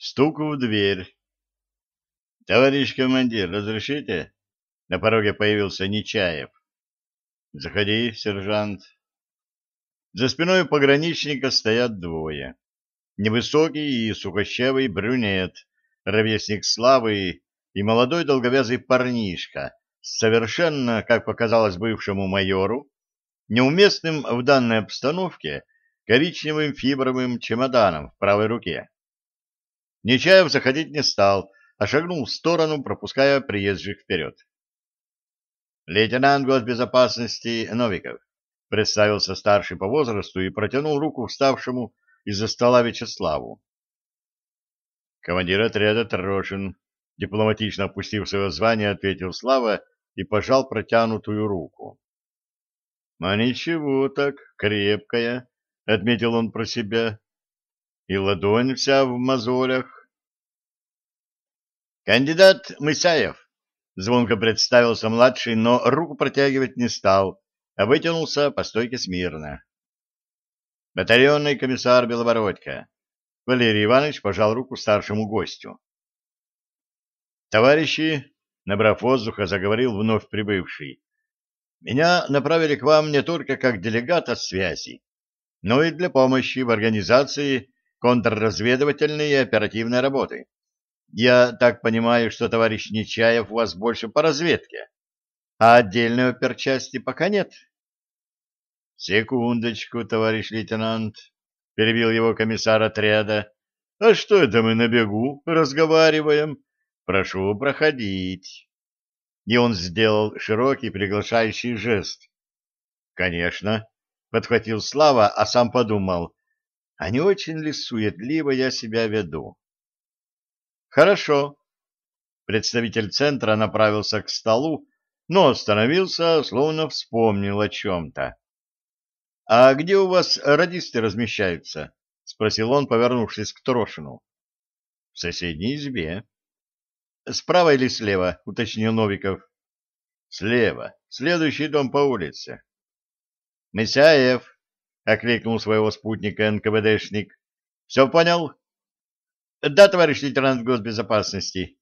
Стук в дверь. «Товарищ командир, разрешите?» На пороге появился Нечаев. «Заходи, сержант». За спиной пограничника стоят двое. Невысокий и сухощавый брюнет, ровесник Славы и молодой долговязый парнишка, совершенно, как показалось бывшему майору, неуместным в данной обстановке коричневым фибровым чемоданом в правой руке. Нечаев заходить не стал, а шагнул в сторону, пропуская приезжих вперед. Лейтенант госбезопасности Новиков представился старший по возрасту и протянул руку вставшему из-за стола Вячеславу. Командир отряда Трошин, дипломатично опустив свое звание, ответил Слава и пожал протянутую руку. — А ничего так, крепкая, — отметил он про себя, — и ладонь вся в мозолях. — Кандидат Мысаев, — звонко представился младший, но руку протягивать не стал, а вытянулся по стойке смирно. — Батальонный комиссар Белобородько. Валерий Иванович пожал руку старшему гостю. — Товарищи, — набрав воздуха, заговорил вновь прибывший, меня направили к вам не только как делегата связи, но и для помощи в организации контрразведывательной и оперативной работы. Я так понимаю, что товарищ Нечаев у вас больше по разведке, а отдельной оперчасти пока нет. — Секундочку, товарищ лейтенант, — перебил его комиссар отряда. — А что это мы на бегу разговариваем? Прошу проходить и он сделал широкий приглашающий жест. «Конечно», — подхватил Слава, а сам подумал, «а не очень ли суетливо я себя веду?» «Хорошо». Представитель центра направился к столу, но остановился, словно вспомнил о чем-то. «А где у вас радисты размещаются?» — спросил он, повернувшись к Трошину. «В соседней избе». Справа или слева? — уточнил Новиков. — Слева. Следующий дом по улице. — Месяев, — окликнул своего спутника НКВДшник. — Все понял? — Да, товарищ лейтенант госбезопасности.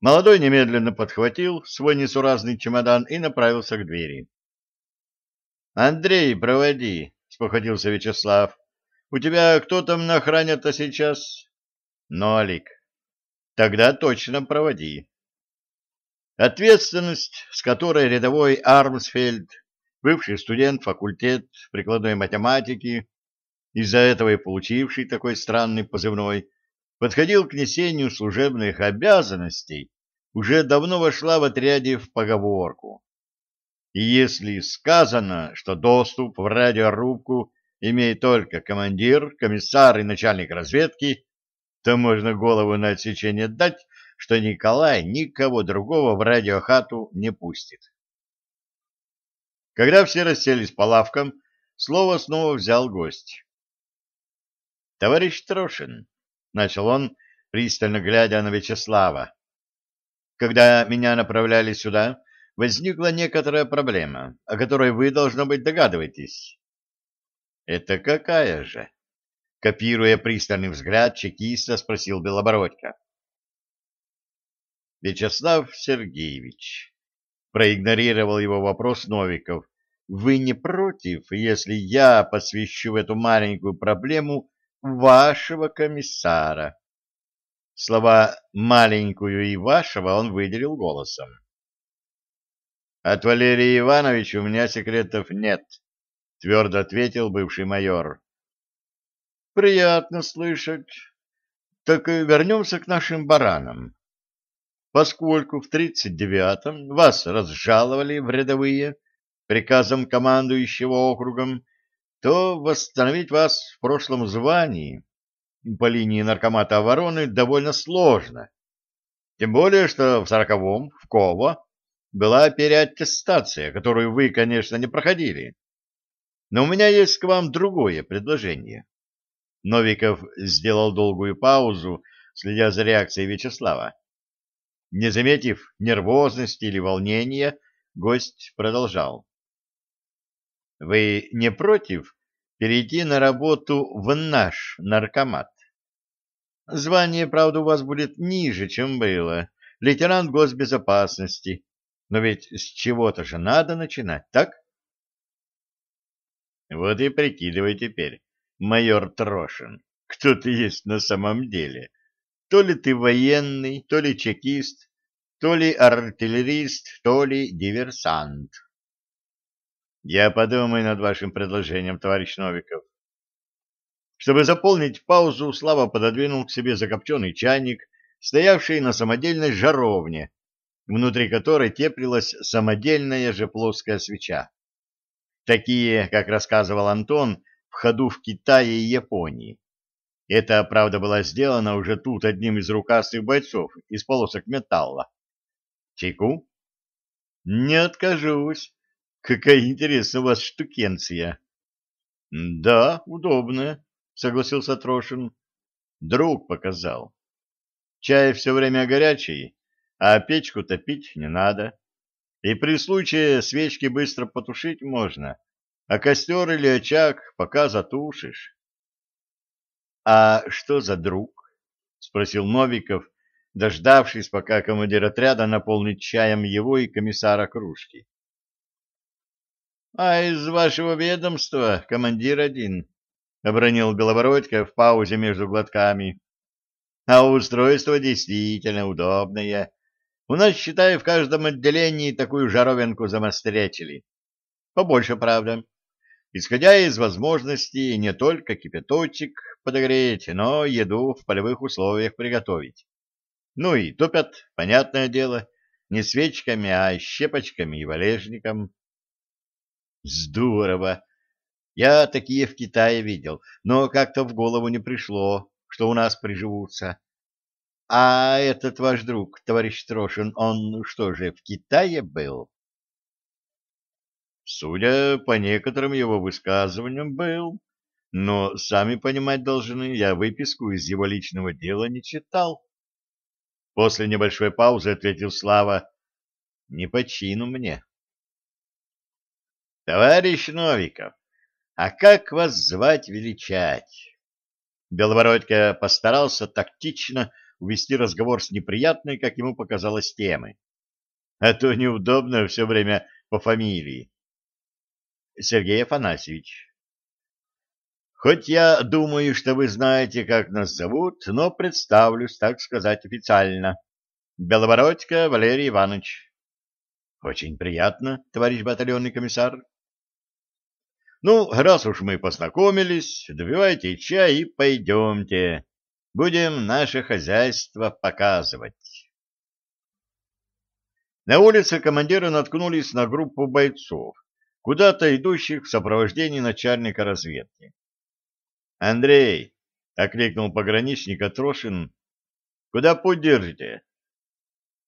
Молодой немедленно подхватил свой несуразный чемодан и направился к двери. — Андрей, проводи, — спохватился Вячеслав. — У тебя кто там на охране-то сейчас? — Нолик. Тогда точно проводи. Ответственность, с которой рядовой Армсфельд, бывший студент факультет прикладной математики, из-за этого и получивший такой странный позывной, подходил к несению служебных обязанностей, уже давно вошла в отряде в поговорку. И если сказано, что доступ в радиорубку имеет только командир, комиссар и начальник разведки, то можно голову на отсечение дать, что Николай никого другого в радиохату не пустит. Когда все расселись по лавкам, слово снова взял гость. — Товарищ Трошин, — начал он, пристально глядя на Вячеслава, — когда меня направляли сюда, возникла некоторая проблема, о которой вы, должно быть, догадываетесь. — Это какая же? Копируя пристальный взгляд чекиста, спросил Белобородько. Вячеслав Сергеевич, проигнорировал его вопрос Новиков, вы не против, если я посвящу эту маленькую проблему вашего комиссара? Слова «маленькую» и «вашего» он выделил голосом. «От Валерия Ивановича у меня секретов нет», — твердо ответил бывший майор. Приятно слышать. Так вернемся к нашим баранам. Поскольку в тридцать девятом вас разжаловали в рядовые приказом командующего округом, то восстановить вас в прошлом звании по линии наркомата обороны довольно сложно. Тем более, что в сороковом, в Ково, была переаттестация, которую вы, конечно, не проходили. Но у меня есть к вам другое предложение. Новиков сделал долгую паузу, следя за реакцией Вячеслава. Не заметив нервозности или волнения, гость продолжал. «Вы не против перейти на работу в наш наркомат? Звание, правда, у вас будет ниже, чем было. Лейтенант госбезопасности. Но ведь с чего-то же надо начинать, так? Вот и прикидывай теперь, майор Трошин, кто ты есть на самом деле. То ли ты военный, то ли чекист, то ли артиллерист, то ли диверсант. Я подумаю над вашим предложением, товарищ Новиков. Чтобы заполнить паузу, Слава пододвинул к себе закопченный чайник, стоявший на самодельной жаровне, внутри которой теплилась самодельная же плоская свеча. Такие, как рассказывал Антон, в ходу в Китае и Японии. Это, правда, было сделано уже тут одним из рукастых бойцов из полосок металла. Чайку? Не откажусь. Какая интересная у вас штукенция. Да, удобная, согласился Трошин. Друг показал. Чай все время горячий, а печку топить не надо. И при случае свечки быстро потушить можно, а костер или очаг пока затушишь. — А что за друг? — спросил Новиков, дождавшись, пока командир отряда наполнит чаем его и комиссара кружки. — А из вашего ведомства командир один, — обронил Белобородько в паузе между глотками. — А устройство действительно удобное. У нас, считай, в каждом отделении такую жаровинку замострячили. Побольше, правда. Исходя из возможностей не только кипяточек подогреть, но еду в полевых условиях приготовить. Ну и топят, понятное дело, не свечками, а щепочками и валежником. Здорово! Я такие в Китае видел, но как-то в голову не пришло, что у нас приживутся. А этот ваш друг, товарищ Трошин, он что же, в Китае был? Судя по некоторым его высказываниям, был. Но, сами понимать должны, я выписку из его личного дела не читал. После небольшой паузы ответил Слава. Не по чину мне. Товарищ Новиков, а как вас звать величать? Белобородько постарался тактично увести разговор с неприятной, как ему показалось, темы. А то неудобно все время по фамилии. Сергей Афанасьевич. Хоть я думаю, что вы знаете, как нас зовут, но представлюсь, так сказать, официально. Белобородько Валерий Иванович. Очень приятно, товарищ батальонный комиссар. Ну, раз уж мы познакомились, добивайте чай и пойдемте. Будем наше хозяйство показывать. На улице командиры наткнулись на группу бойцов, куда-то идущих в сопровождении начальника разведки. «Андрей!» — окликнул пограничника Трошин. «Куда путь держите?»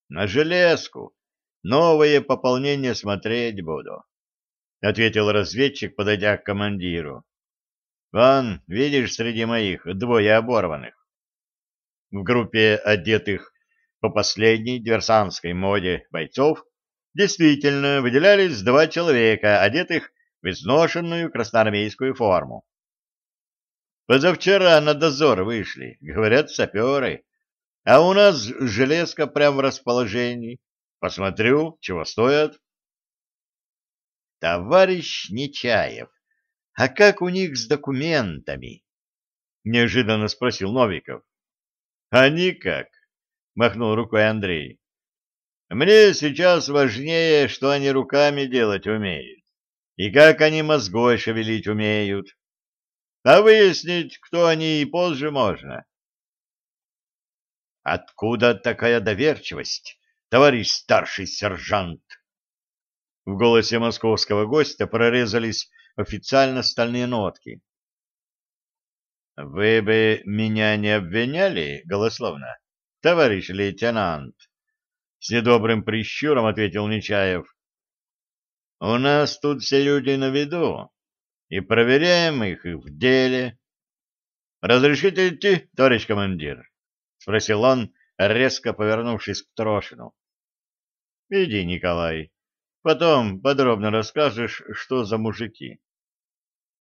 «На железку. Новое пополнение смотреть буду», — ответил разведчик, подойдя к командиру. «Вон, видишь, среди моих двое оборванных. В группе одетых по последней диверсантской моде бойцов действительно выделялись два человека, одетых в изношенную красноармейскую форму. Позавчера на дозор вышли, говорят, саперы, а у нас железка прямо в расположении. Посмотрю, чего стоят. Товарищ Нечаев, а как у них с документами? Неожиданно спросил Новиков. А никак, махнул рукой Андрей. Мне сейчас важнее, что они руками делать умеют и как они мозгой шевелить умеют. А выяснить, кто они, и позже можно. Откуда такая доверчивость, товарищ старший сержант? В голосе московского гостя прорезались официально стальные нотки. Вы бы меня не обвиняли, голословно, товарищ лейтенант? С недобрым прищуром ответил Нечаев. У нас тут все люди на виду, и проверяем их в деле. Разрешите идти, товарищ командир? Спросил он, резко повернувшись к Трошину. Иди, Николай. Потом подробно расскажешь, что за мужики.